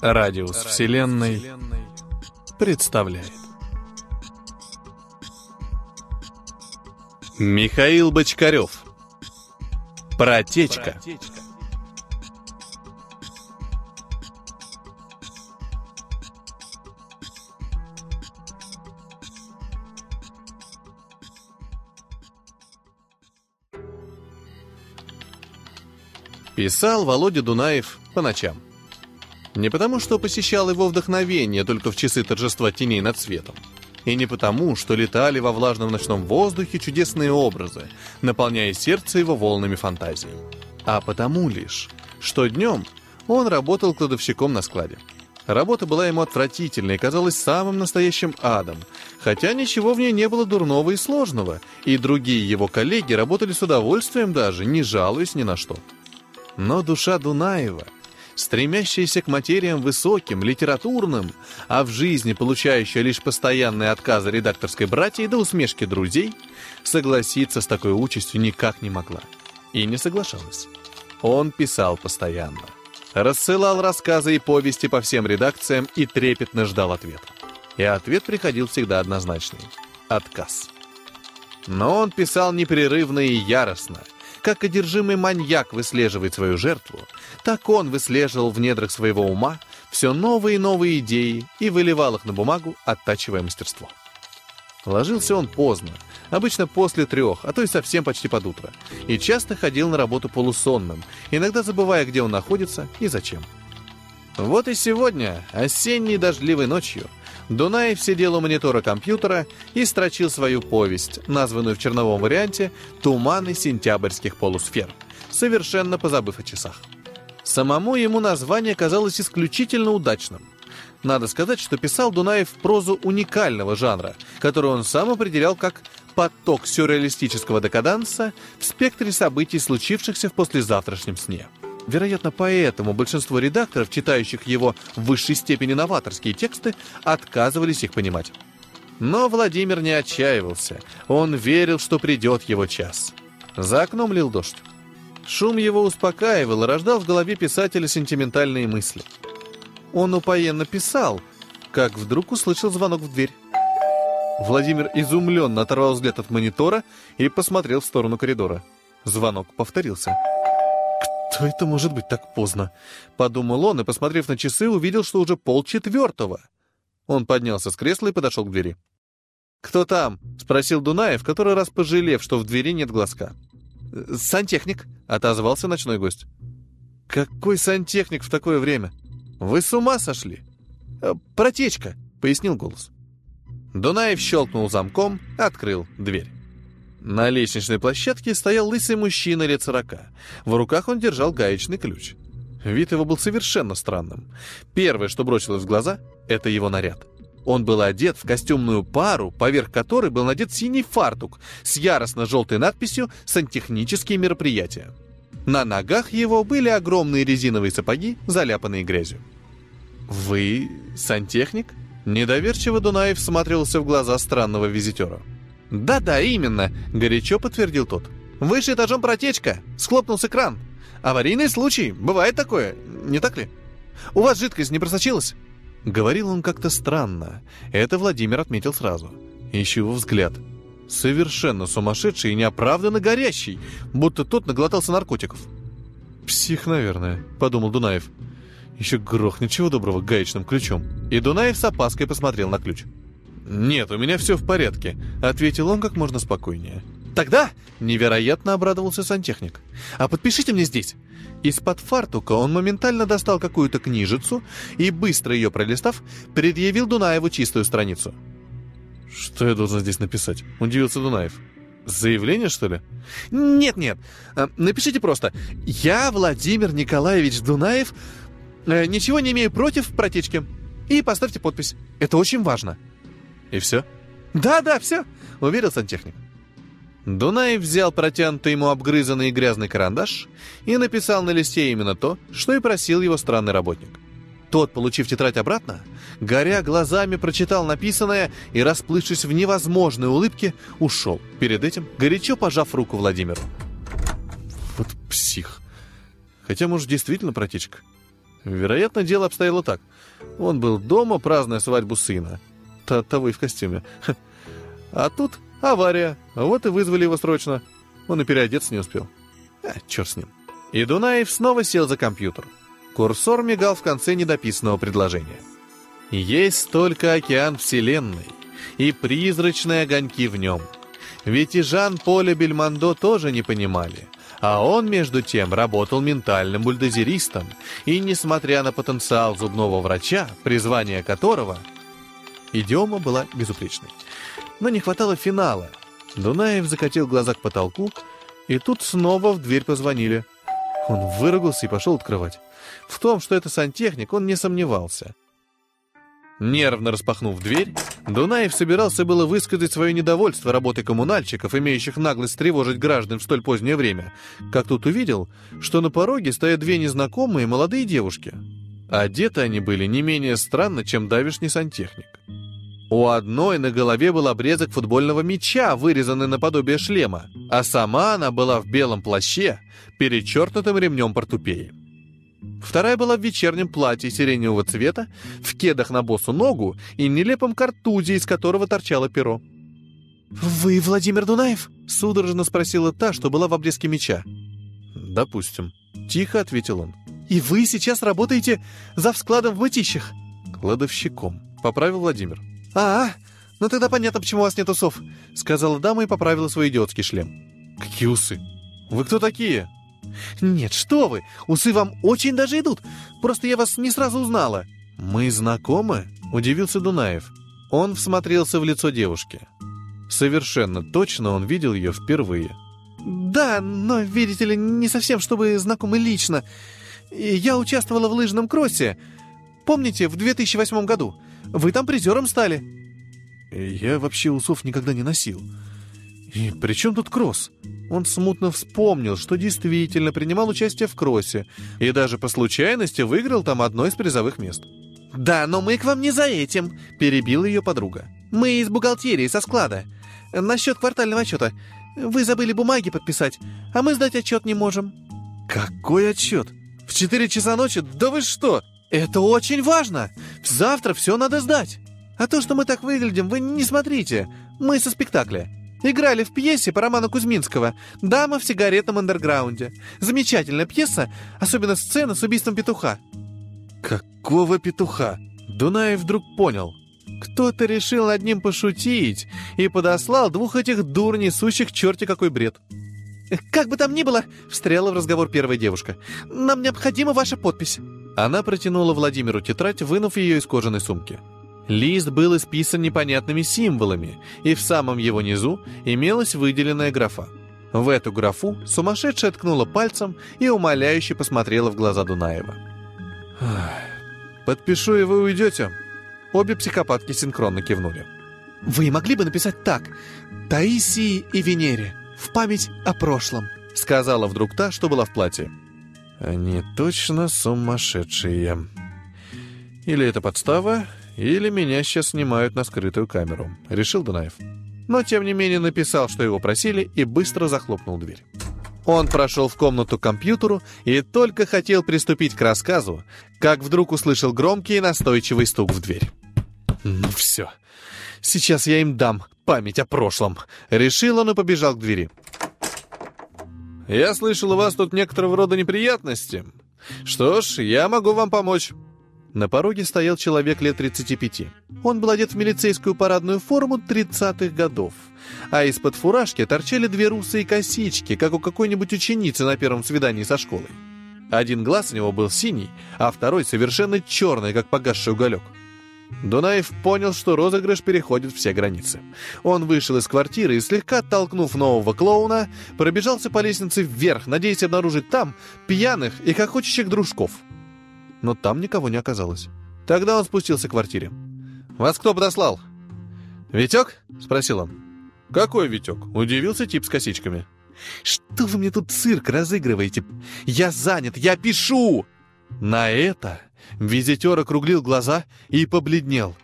Радиус Вселенной представляет. Михаил Бочкарев. Протечка Писал Володя Дунаев по ночам. Не потому, что посещал его вдохновение только в часы торжества теней над светом. И не потому, что летали во влажном ночном воздухе чудесные образы, наполняя сердце его волнами фантазий. А потому лишь, что днем он работал кладовщиком на складе. Работа была ему отвратительной и казалась самым настоящим адом, хотя ничего в ней не было дурного и сложного, и другие его коллеги работали с удовольствием даже, не жалуясь ни на что. Но душа Дунаева — стремящаяся к материям высоким, литературным, а в жизни получающая лишь постоянные отказы редакторской братьей до усмешки друзей, согласиться с такой участью никак не могла. И не соглашалась. Он писал постоянно. Рассылал рассказы и повести по всем редакциям и трепетно ждал ответа. И ответ приходил всегда однозначный — отказ. Но он писал непрерывно и яростно — как одержимый маньяк выслеживает свою жертву, так он выслеживал в недрах своего ума все новые и новые идеи и выливал их на бумагу, оттачивая мастерство. Ложился он поздно, обычно после трех, а то и совсем почти под утро, и часто ходил на работу полусонным, иногда забывая, где он находится и зачем. Вот и сегодня, осенней дождливой ночью, Дунаев сидел у монитора компьютера и строчил свою повесть, названную в черновом варианте «Туманы сентябрьских полусфер», совершенно позабыв о часах. Самому ему название казалось исключительно удачным. Надо сказать, что писал Дунаев прозу уникального жанра, который он сам определял как «поток сюрреалистического декаданса в спектре событий, случившихся в послезавтрашнем сне». Вероятно, поэтому большинство редакторов, читающих его в высшей степени новаторские тексты, отказывались их понимать. Но Владимир не отчаивался. Он верил, что придет его час. За окном лил дождь. Шум его успокаивал и рождал в голове писателя сентиментальные мысли. Он упоенно писал, как вдруг услышал звонок в дверь. Владимир изумленно оторвал взгляд от монитора и посмотрел в сторону коридора. Звонок повторился. «Что это может быть так поздно?» — подумал он и, посмотрев на часы, увидел, что уже полчетвертого. Он поднялся с кресла и подошел к двери. «Кто там?» — спросил Дунаев, который раз пожалев, что в двери нет глазка. «Сантехник», — отозвался ночной гость. «Какой сантехник в такое время? Вы с ума сошли?» «Э, «Протечка», — пояснил голос. Дунаев щелкнул замком, открыл дверь. На лестничной площадке стоял лысый мужчина лет сорока. В руках он держал гаечный ключ. Вид его был совершенно странным. Первое, что бросилось в глаза, это его наряд. Он был одет в костюмную пару, поверх которой был надет синий фартук с яростно-желтой надписью «Сантехнические мероприятия». На ногах его были огромные резиновые сапоги, заляпанные грязью. «Вы сантехник?» Недоверчиво Дунаев всматривался в глаза странного визитера. «Да-да, именно», — горячо подтвердил тот. «Выше этажом протечка. Схлопнулся кран. Аварийный случай. Бывает такое, не так ли? У вас жидкость не просочилась?» Говорил он как-то странно. Это Владимир отметил сразу. Еще его взгляд. Совершенно сумасшедший и неоправданно горящий, будто тот наглотался наркотиков. «Псих, наверное», — подумал Дунаев. «Еще грохнет чего доброго гаечным ключом». И Дунаев с опаской посмотрел на ключ. «Нет, у меня все в порядке», — ответил он как можно спокойнее. «Тогда...» — невероятно обрадовался сантехник. «А подпишите мне здесь». Из-под фартука он моментально достал какую-то книжицу и, быстро ее пролистав, предъявил Дунаеву чистую страницу. «Что я должен здесь написать?» — удивился Дунаев. «Заявление, что ли?» «Нет-нет, а, напишите просто. Я, Владимир Николаевич Дунаев, э, ничего не имею против протечки. И поставьте подпись. Это очень важно». И все? Да-да, все, уверил сантехник. Дунаев взял протянутый ему обгрызанный и грязный карандаш и написал на листе именно то, что и просил его странный работник. Тот, получив тетрадь обратно, горя глазами прочитал написанное и, расплывшись в невозможной улыбке, ушел, перед этим горячо пожав руку Владимиру. Вот псих. Хотя, может, действительно протечка. Вероятно, дело обстояло так. Он был дома, празднуя свадьбу сына. Т того и в костюме. А тут авария. Вот и вызвали его срочно. Он и переодеться не успел. А, черт с ним. И Дунаев снова сел за компьютер. Курсор мигал в конце недописанного предложения. Есть только океан Вселенной и призрачные огоньки в нем. Ведь и Жан-Поля Бельмондо тоже не понимали. А он, между тем, работал ментальным бульдозеристом, и, несмотря на потенциал зубного врача, призвание которого... Идиома была безупречной. Но не хватало финала. Дунаев закатил глаза к потолку, и тут снова в дверь позвонили. Он выругался и пошел открывать. В том, что это сантехник, он не сомневался. Нервно распахнув дверь, Дунаев собирался было высказать свое недовольство работой коммунальщиков, имеющих наглость тревожить граждан в столь позднее время, как тут увидел, что на пороге стоят две незнакомые молодые девушки. Одеты они были не менее странно, чем давишний сантехник. У одной на голове был обрезок футбольного мяча, вырезанный наподобие шлема, а сама она была в белом плаще, перечеркнутым ремнем портупеи. Вторая была в вечернем платье сиреневого цвета, в кедах на босу ногу и нелепом картузе, из которого торчало перо. «Вы Владимир Дунаев?» — судорожно спросила та, что была в обрезке меча. «Допустим», — тихо ответил он. «И вы сейчас работаете за вскладом в мытищах?» «Кладовщиком», — поправил Владимир. «А, ну тогда понятно, почему у вас нет усов», — сказала дама и поправила свой идиотский шлем. «Какие усы? Вы кто такие?» «Нет, что вы! Усы вам очень даже идут. Просто я вас не сразу узнала». «Мы знакомы?» — удивился Дунаев. Он всмотрелся в лицо девушки. Совершенно точно он видел ее впервые. «Да, но, видите ли, не совсем, чтобы знакомы лично. Я участвовала в лыжном кроссе. Помните, в 2008 году? Вы там призером стали». «Я вообще усов никогда не носил. И при чем тут кросс?» Он смутно вспомнил, что действительно принимал участие в кроссе и даже по случайности выиграл там одно из призовых мест. «Да, но мы к вам не за этим», — перебила ее подруга. «Мы из бухгалтерии, со склада. Насчет квартального отчета. Вы забыли бумаги подписать, а мы сдать отчет не можем». «Какой отчет? В 4 часа ночи? Да вы что?» «Это очень важно! Завтра все надо сдать! А то, что мы так выглядим, вы не смотрите. Мы со спектакля. Играли в пьесе по роману Кузьминского «Дама в сигаретном андерграунде». Замечательная пьеса, особенно сцена с убийством петуха. Какого петуха? Дунаев вдруг понял. Кто-то решил над ним пошутить и подослал двух этих дур, несущих черти какой бред. «Как бы там ни было», — встряла в разговор первая девушка, — «нам необходима ваша подпись». Она протянула Владимиру тетрадь, вынув ее из кожаной сумки. Лист был исписан непонятными символами, и в самом его низу имелась выделенная графа. В эту графу сумасшедшая ткнула пальцем и умоляюще посмотрела в глаза Дунаева. «Подпишу, и вы уйдете?» Обе психопатки синхронно кивнули. «Вы могли бы написать так. Таисии и Венере. В память о прошлом», — сказала вдруг та, что была в платье. «Они точно сумасшедшие. Или это подстава, или меня сейчас снимают на скрытую камеру», — решил Дунаев. Но, тем не менее, написал, что его просили, и быстро захлопнул дверь. Он прошел в комнату к компьютеру и только хотел приступить к рассказу, как вдруг услышал громкий и настойчивый стук в дверь. «Ну все, сейчас я им дам память о прошлом», — решил он и побежал к двери. «Я слышал, у вас тут некоторого рода неприятности. Что ж, я могу вам помочь». На пороге стоял человек лет 35. Он был одет в милицейскую парадную форму 30-х годов, а из-под фуражки торчали две русые косички, как у какой-нибудь ученицы на первом свидании со школой. Один глаз у него был синий, а второй совершенно черный, как погасший уголек. Дунаев понял, что розыгрыш переходит все границы. Он вышел из квартиры и, слегка оттолкнув нового клоуна, пробежался по лестнице вверх, надеясь обнаружить там пьяных и хохочущих дружков — но там никого не оказалось. Тогда он спустился к квартире. «Вас кто подослал?» «Витек?» — спросил он. «Какой Витек?» — удивился тип с косичками. «Что вы мне тут цирк разыгрываете? Я занят, я пишу!» На это визитер округлил глаза и побледнел.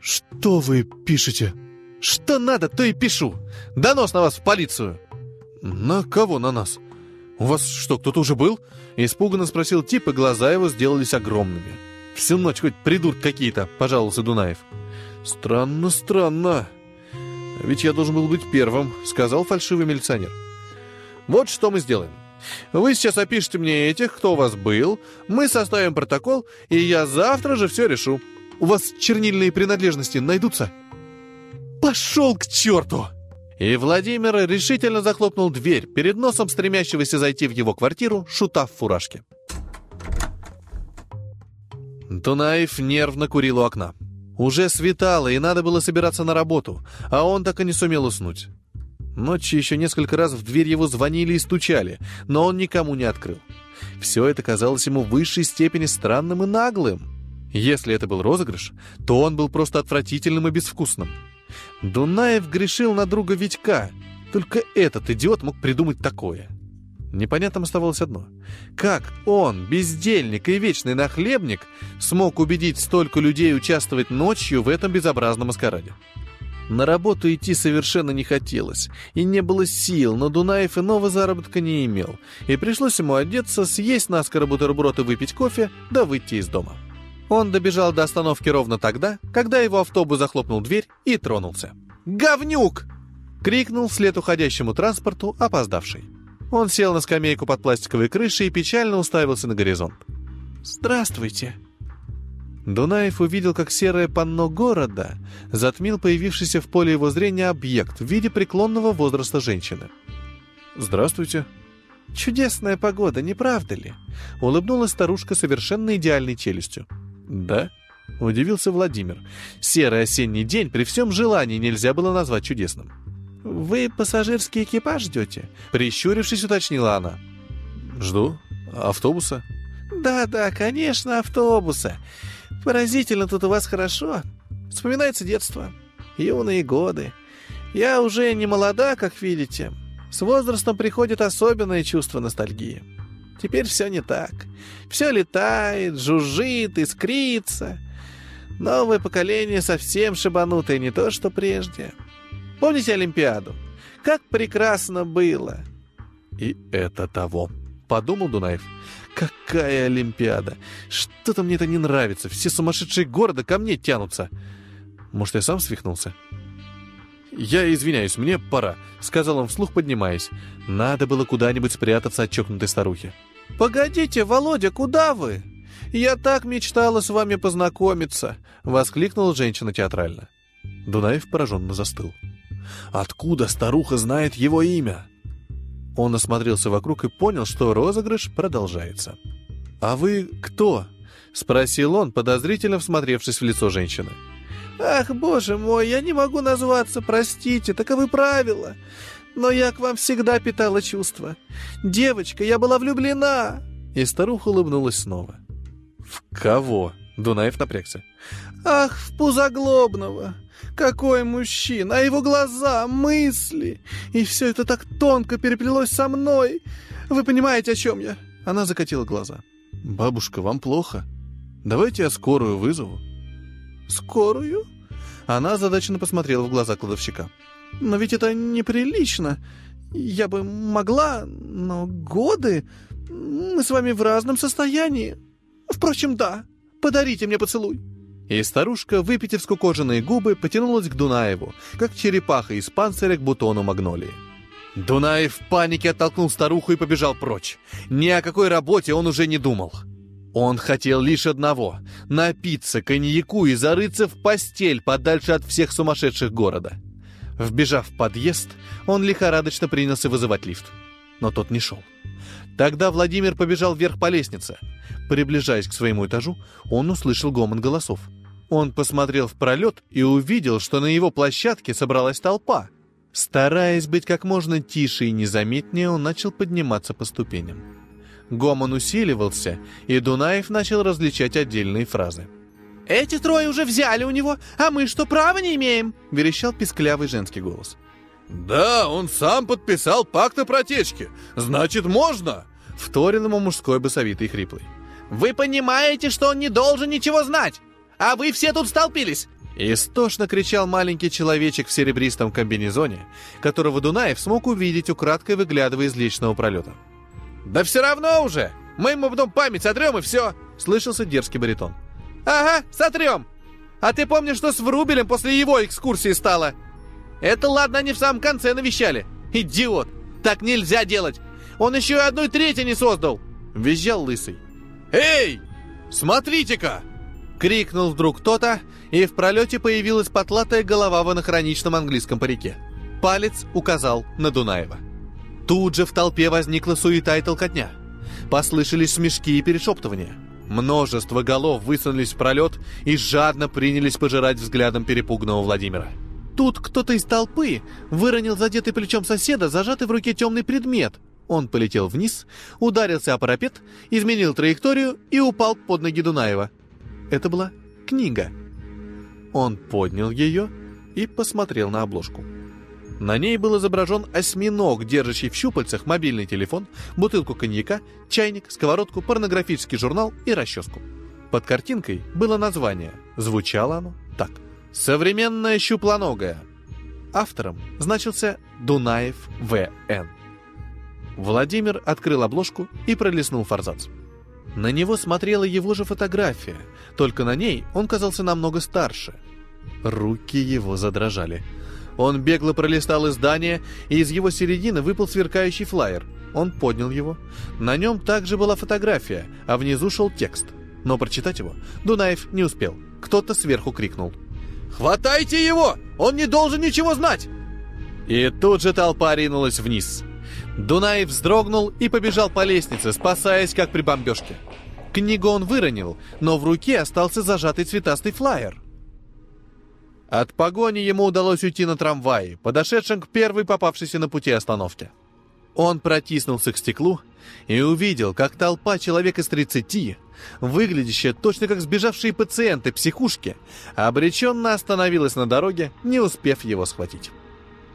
«Что вы пишете?» «Что надо, то и пишу! Донос на вас в полицию!» «На кого на нас?» «У вас что, кто-то уже был?» — испуганно спросил тип, и глаза его сделались огромными. «Всю ночь хоть придурки какие-то», — пожаловался Дунаев. «Странно, странно. Ведь я должен был быть первым», — сказал фальшивый милиционер. «Вот что мы сделаем. Вы сейчас опишите мне этих, кто у вас был, мы составим протокол, и я завтра же все решу. У вас чернильные принадлежности найдутся?» «Пошел к черту!» И Владимир решительно захлопнул дверь перед носом стремящегося зайти в его квартиру шута в фуражке. Тунаев нервно курил у окна. Уже светало, и надо было собираться на работу, а он так и не сумел уснуть. Ночью еще несколько раз в дверь его звонили и стучали, но он никому не открыл. Все это казалось ему в высшей степени странным и наглым. Если это был розыгрыш, то он был просто отвратительным и безвкусным. Дунаев грешил на друга Витька. Только этот идиот мог придумать такое. Непонятным оставалось одно. Как он, бездельник и вечный нахлебник, смог убедить столько людей участвовать ночью в этом безобразном маскараде? На работу идти совершенно не хотелось, и не было сил, но Дунаев иного заработка не имел, и пришлось ему одеться, съесть наскоро бутерброд и выпить кофе, да выйти из дома. Он добежал до остановки ровно тогда, когда его автобус захлопнул дверь и тронулся. «Говнюк!» — крикнул вслед уходящему транспорту опоздавший. Он сел на скамейку под пластиковой крышей и печально уставился на горизонт. «Здравствуйте!» Дунаев увидел, как серое панно города затмил появившийся в поле его зрения объект в виде преклонного возраста женщины. «Здравствуйте!» «Чудесная погода, не правда ли?» — улыбнулась старушка совершенно идеальной челюстью. «Да?» — удивился Владимир. «Серый осенний день при всем желании нельзя было назвать чудесным». «Вы пассажирский экипаж ждете?» — прищурившись, уточнила она. «Жду. Автобуса?» «Да-да, конечно, автобуса. Поразительно тут у вас хорошо. Вспоминается детство, юные годы. Я уже не молода, как видите. С возрастом приходит особенное чувство ностальгии. Теперь все не так. Все летает, жужжит, искрится. Новое поколение совсем шибанутое, не то что прежде. Помните Олимпиаду? Как прекрасно было!» «И это того», — подумал Дунаев. «Какая Олимпиада! Что-то мне это не нравится. Все сумасшедшие города ко мне тянутся. Может, я сам свихнулся?» «Я извиняюсь, мне пора», — сказал он вслух, поднимаясь. «Надо было куда-нибудь спрятаться от чокнутой старухи». «Погодите, Володя, куда вы? Я так мечтала с вами познакомиться!» — воскликнула женщина театрально. Дунаев пораженно застыл. «Откуда старуха знает его имя?» Он осмотрелся вокруг и понял, что розыгрыш продолжается. «А вы кто?» — спросил он, подозрительно всмотревшись в лицо женщины. «Ах, боже мой, я не могу назваться, простите, таковы правила. Но я к вам всегда питала чувства. Девочка, я была влюблена!» И старуха улыбнулась снова. «В кого?» — Дунаев напрягся. «Ах, в Пузоглобного! Какой мужчина! А его глаза, мысли! И все это так тонко переплелось со мной! Вы понимаете, о чем я?» Она закатила глаза. «Бабушка, вам плохо? Давайте я скорую вызову». «Скорую?» Она задачно посмотрела в глаза кладовщика. Но ведь это неприлично. Я бы могла, но годы... Мы с вами в разном состоянии. Впрочем, да. Подарите мне поцелуй». И старушка, выпитив скукоженные губы, потянулась к Дунаеву, как черепаха из панциря к бутону магнолии. Дунаев в панике оттолкнул старуху и побежал прочь. Ни о какой работе он уже не думал. Он хотел лишь одного — напиться коньяку и зарыться в постель подальше от всех сумасшедших города. Вбежав в подъезд, он лихорадочно принялся вызывать лифт. Но тот не шел. Тогда Владимир побежал вверх по лестнице. Приближаясь к своему этажу, он услышал гомон голосов. Он посмотрел в пролет и увидел, что на его площадке собралась толпа. Стараясь быть как можно тише и незаметнее, он начал подниматься по ступеням. Гомон усиливался, и Дунаев начал различать отдельные фразы. «Эти трое уже взяли у него, а мы что, права не имеем?» — верещал писклявый женский голос. «Да, он сам подписал пакт о протечке. Значит, можно!» — вторил ему мужской басовитый хриплый. «Вы понимаете, что он не должен ничего знать? А вы все тут столпились!» Истошно кричал маленький человечек в серебристом комбинезоне, которого Дунаев смог увидеть, украдкой выглядывая из личного пролета. «Да все равно уже! Мы ему потом память сотрем и все!» — слышался дерзкий баритон. «Ага, сотрем! А ты помнишь, что с Врубелем после его экскурсии стало? Это ладно, они в самом конце навещали. Идиот! Так нельзя делать! Он еще и одной трети не создал!» — визжал Лысый. «Эй! Смотрите-ка!» — крикнул вдруг кто-то, и в пролете появилась потлатая голова в анахроничном английском парике. Палец указал на Дунаева. Тут же в толпе возникла суета и толкотня. Послышались смешки и перешептывания. Множество голов высунулись в пролет и жадно принялись пожирать взглядом перепуганного Владимира. Тут кто-то из толпы выронил задетый плечом соседа, зажатый в руке темный предмет. Он полетел вниз, ударился о парапет, изменил траекторию и упал под ноги Дунаева. Это была книга. Он поднял ее и посмотрел на обложку. На ней был изображен осьминог, держащий в щупальцах мобильный телефон, бутылку коньяка, чайник, сковородку, порнографический журнал и расческу. Под картинкой было название. Звучало оно так. «Современная щуплоногая». Автором значился Дунаев В.Н. Владимир открыл обложку и пролистнул форзац. На него смотрела его же фотография, только на ней он казался намного старше. Руки его задрожали – он бегло пролистал издание, и из его середины выпал сверкающий флаер. Он поднял его. На нем также была фотография, а внизу шел текст. Но прочитать его Дунаев не успел. Кто-то сверху крикнул. «Хватайте его! Он не должен ничего знать!» И тут же толпа ринулась вниз. Дунаев вздрогнул и побежал по лестнице, спасаясь, как при бомбежке. Книгу он выронил, но в руке остался зажатый цветастый флаер. От погони ему удалось уйти на трамвае, подошедшем к первой попавшейся на пути остановке. Он протиснулся к стеклу и увидел, как толпа человек из 30, выглядящая точно как сбежавшие пациенты психушки, обреченно остановилась на дороге, не успев его схватить.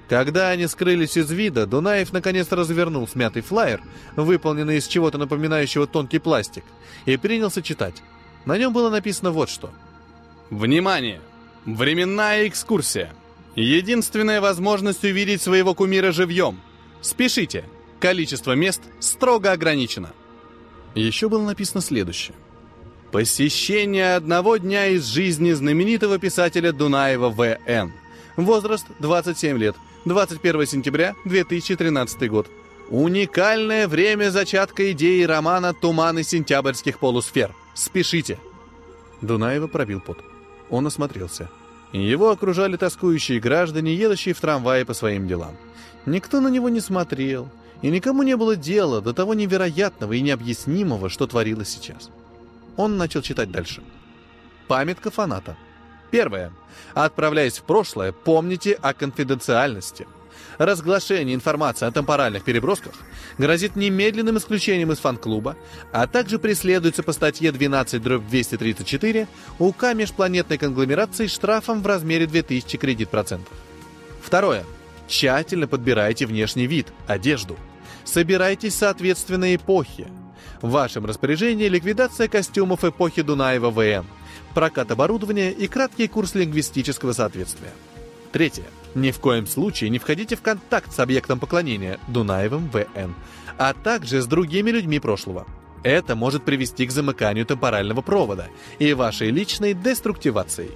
Когда они скрылись из вида, Дунаев наконец развернул смятый флаер, выполненный из чего-то напоминающего тонкий пластик, и принялся читать. На нем было написано вот что. «Внимание! Временная экскурсия. Единственная возможность увидеть своего кумира живьем. Спешите. Количество мест строго ограничено. Еще было написано следующее. Посещение одного дня из жизни знаменитого писателя Дунаева В.Н. Возраст 27 лет. 21 сентября 2013 год. Уникальное время зачатка идеи романа «Туманы сентябрьских полусфер». Спешите. Дунаева пробил пот. Он осмотрелся. Его окружали тоскующие граждане, едущие в трамвае по своим делам. Никто на него не смотрел, и никому не было дела до того невероятного и необъяснимого, что творилось сейчас. Он начал читать дальше. Памятка фаната. Первое. Отправляясь в прошлое, помните о конфиденциальности – разглашение информации о темпоральных перебросках грозит немедленным исключением из фан-клуба, а также преследуется по статье 12-234 УК межпланетной конгломерации штрафом в размере 2000 кредит-процентов. Второе. Тщательно подбирайте внешний вид, одежду. Собирайтесь соответственно эпохе. В вашем распоряжении ликвидация костюмов эпохи Дунаева ВМ, прокат оборудования и краткий курс лингвистического соответствия. Третье. Ни в коем случае не входите в контакт с объектом поклонения Дунаевым В.Н., а также с другими людьми прошлого. Это может привести к замыканию темпорального провода и вашей личной деструктивации.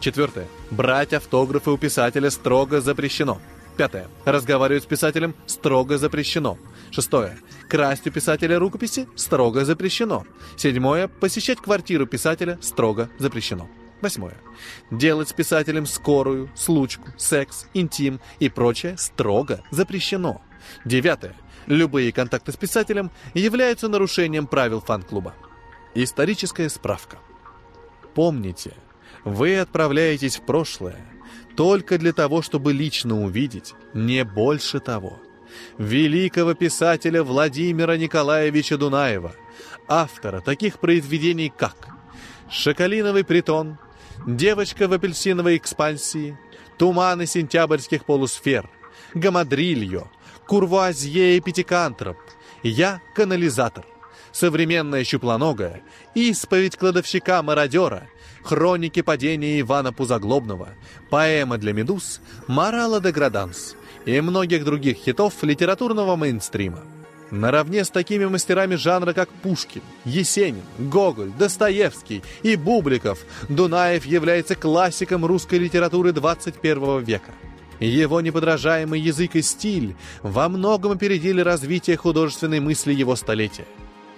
Четвертое. Брать автографы у писателя строго запрещено. Пятое. Разговаривать с писателем строго запрещено. Шестое. Красть у писателя рукописи строго запрещено. Седьмое. Посещать квартиру писателя строго запрещено. Восьмое. Делать с писателем скорую, случку, секс, интим и прочее строго запрещено. Девятое. Любые контакты с писателем являются нарушением правил фан-клуба. Историческая справка. Помните, вы отправляетесь в прошлое только для того, чтобы лично увидеть, не больше того, великого писателя Владимира Николаевича Дунаева, автора таких произведений, как «Шоколиновый притон», Девочка в апельсиновой экспансии, туманы сентябрьских полусфер, гамадрильо, курвуазье и пятикантроп, я канализатор, современная щуплоногая, исповедь кладовщика-мародера, хроники падения Ивана Пузоглобного, поэма для медуз, морала де граданс и многих других хитов литературного мейнстрима. Наравне с такими мастерами жанра, как Пушкин, Есенин, Гоголь, Достоевский и Бубликов, Дунаев является классиком русской литературы 21 века. Его неподражаемый язык и стиль во многом опередили развитие художественной мысли его столетия.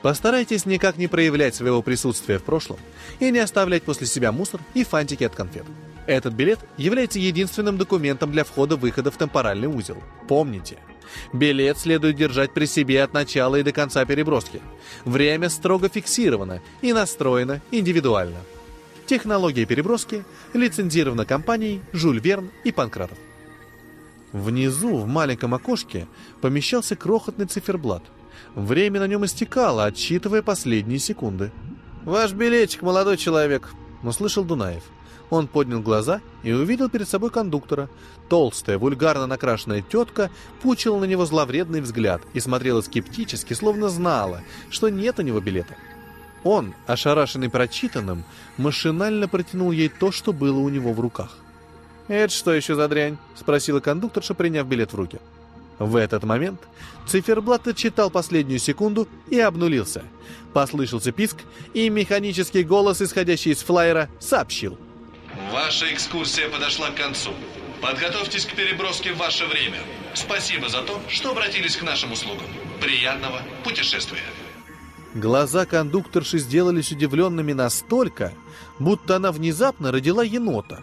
Постарайтесь никак не проявлять своего присутствия в прошлом и не оставлять после себя мусор и фантики от конфет. Этот билет является единственным документом для входа-выхода в темпоральный узел. Помните – Билет следует держать при себе от начала и до конца переброски. Время строго фиксировано и настроено индивидуально. Технология переброски лицензирована компанией «Жюль Верн» и «Панкратов». Внизу, в маленьком окошке, помещался крохотный циферблат. Время на нем истекало, отсчитывая последние секунды. «Ваш билетик, молодой человек», — услышал Дунаев. — он поднял глаза и увидел перед собой кондуктора. Толстая, вульгарно накрашенная тетка пучила на него зловредный взгляд и смотрела скептически, словно знала, что нет у него билета. Он, ошарашенный прочитанным, машинально протянул ей то, что было у него в руках. «Это что еще за дрянь?» — спросила кондукторша, приняв билет в руки. В этот момент циферблат отчитал последнюю секунду и обнулился. Послышался писк, и механический голос, исходящий из флайера, сообщил — Ваша экскурсия подошла к концу. Подготовьтесь к переброске в ваше время. Спасибо за то, что обратились к нашим услугам. Приятного путешествия. Глаза кондукторши сделались удивленными настолько, будто она внезапно родила енота.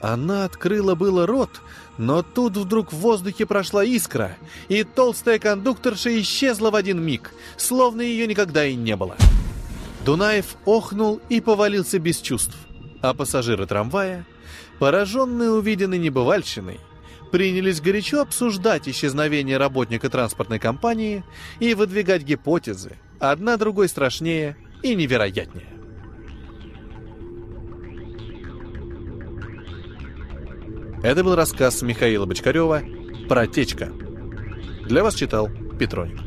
Она открыла было рот, но тут вдруг в воздухе прошла искра, и толстая кондукторша исчезла в один миг, словно ее никогда и не было. Дунаев охнул и повалился без чувств а пассажиры трамвая, пораженные увиденной небывальщиной, принялись горячо обсуждать исчезновение работника транспортной компании и выдвигать гипотезы, одна другой страшнее и невероятнее. Это был рассказ Михаила Бочкарева «Протечка». Для вас читал Петроник.